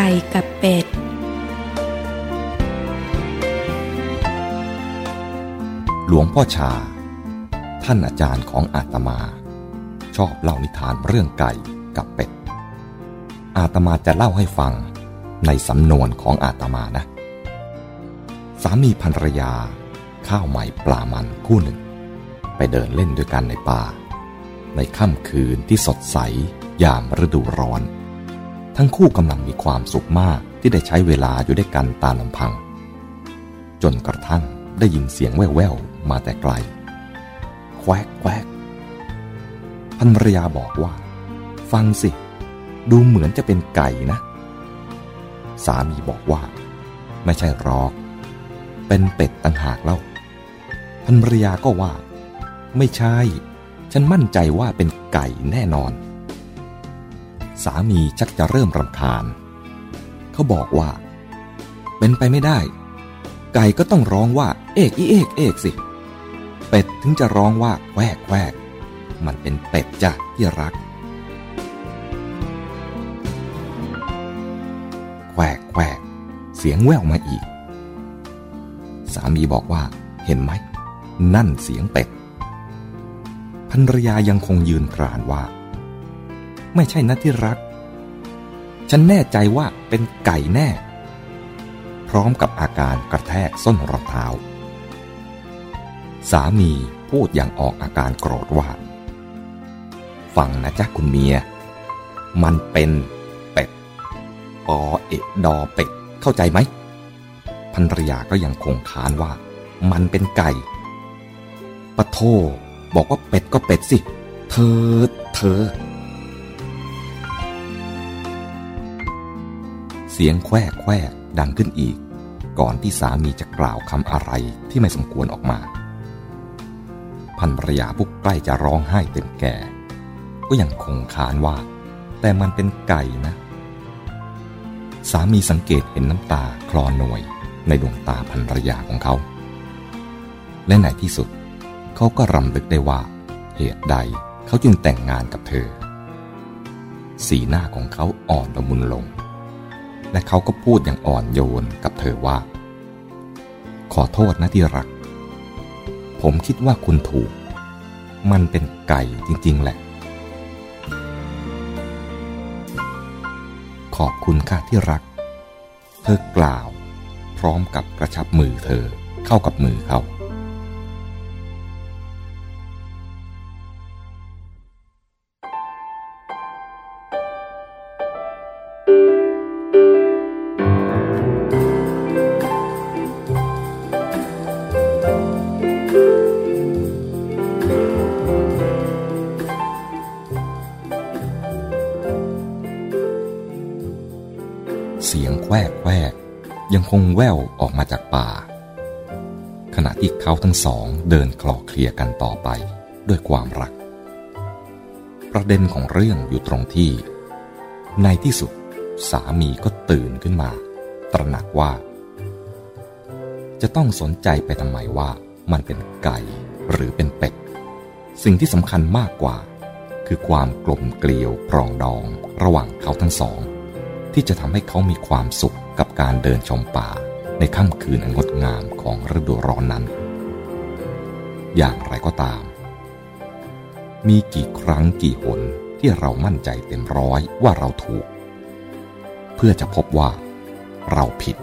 ก่กับเป็ด หลวงพ่อชา ท่านอาจารย์ของอาตมา ชอบเล่านิทานเรื่องไก่กับเป็ด อาตมาจะเล่าให้ฟังในสำนวนของอาตมานะ สามีภรรยา ข้าวใหม่ปลามันคู่หนึ่ง ไปเดินเล่นด้วยกันในป่า ในค่ำคืนที่สดใสยามฤดูร้อน ทั้งคู่กำลังมีความสุขมากที่ได้ใช้เวลาอยู่ด้วยกันตามลำพัง จนกระทั่งได้ยินเสียงแว่วๆมาแต่ไกล แควกแควกภรรยาบอกว่า ฟังสิ ดูเหมือนจะเป็นไก่นะ สามีบอกว่า ไม่ใช่รอก เป็นเป็ดต่างหากเล่าภรรยาก็ว่า ไม่ใช่ ฉันมั่นใจว่าเป็นไก่แน่นอน สามีชักจะเริ่มรำคาญ เขาบอกว่า เป็นไปไม่ได้ ไก่ก็ต้องร้องว่า เอกอีเอกเอกสิ เป็ดถึงจะร้องว่าแควกแควกมันเป็นเป็ดจ้ะที่รัก แควกแควกเสียงแว่วมาอีก สามีบอกว่า เห็นไหม นั่นเสียงเป็ดภรรยายังคงยืนกรานว่า ไม่ใช่นะที่รัก ฉันแน่ใจว่าเป็นไก่แน่ พร้อมกับอาการกระแทกส้นรองเท้า สามีพูดอย่างออกอาการโกรธว่า ฟังนะจ๊ะคุณเมีย มันเป็นเป็ด ปอเอะดอเป็ด เข้าใจไหมภรรยาก็ยังคงค้านว่า มันเป็นไก่ปะโทบอกว่าเป็ดก็เป็ดสิ เธอ เธอ เสียงแควกแควกดังขึ้นอีก ก่อนที่สามีจะกล่าวคำอะไรที่ไม่สมควรออกมาภรรยาผู้ใกล้จะร้องไห้เต็มแก่ ก็ยังคงคานว่า แต่มันเป็นไก่นะ สามีสังเกตเห็นน้ำตาคลอหน่วยในดวงตาภรรยาของเขา และในที่สุดเขาก็รำลึกได้ว่า เหตุใดเขาจึงแต่งงานกับเธอ สีหน้าของเขาอ่อนละมุนลง และเขาก็พูดอย่างอ่อนโยนกับเธอว่า ขอโทษนะที่รัก ผมคิดว่าคุณถูก มันเป็นไก่จริง ๆ แหละ ขอบคุณค่ะที่รัก เธอกล่าว พร้อมกับกระชับมือเธอเข้ากับมือเขา เสียงแควกแควกยังคงแว่วออกมาจากป่า ขณะที่เขาทั้งสองเดินคลอเคลียร์กันต่อไปด้วยความรัก ประเด็นของเรื่องอยู่ตรงที่ ในที่สุดสามีก็ตื่นขึ้นมา ตระหนักว่า จะต้องสนใจไปทำไมว่ามันเป็นไก่หรือเป็นเป็ด สิ่งที่สำคัญมากกว่า คือความกลมเกลียวปรองดองระหว่างเขาทั้งสอง ที่จะทำให้เขามีความสุขกับการเดินชมป่า ในค่ำคืนอันงดงามของฤดูร้อนนั้น อย่างไรก็ตาม มีกี่ครั้งกี่หนที่เรามั่นใจเต็มร้อยว่าเราถูก เพื่อจะพบว่า เราผิด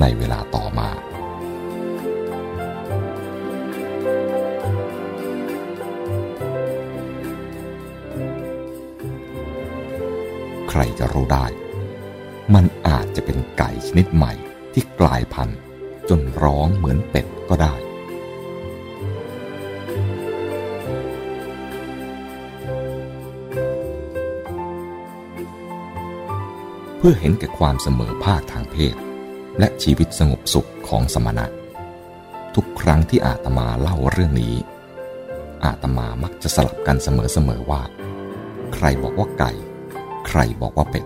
ในเวลาต่อมา ใครจะรู้ได้ มันอาจจะเป็นไก่ชนิดใหม่ที่กลายพันธุ์จนร้องเหมือนเป็ดก็ได้ เพื่อเห็นแก่ความเสมอภาคทางเพศ และชีวิตสงบสุขของสมณะ ทุกครั้งที่อาตมาเล่าเรื่องนี้ อาตมามักจะสลับกันเสมอๆว่า ใครบอกว่าไก่ ใครบอกว่าเป็ด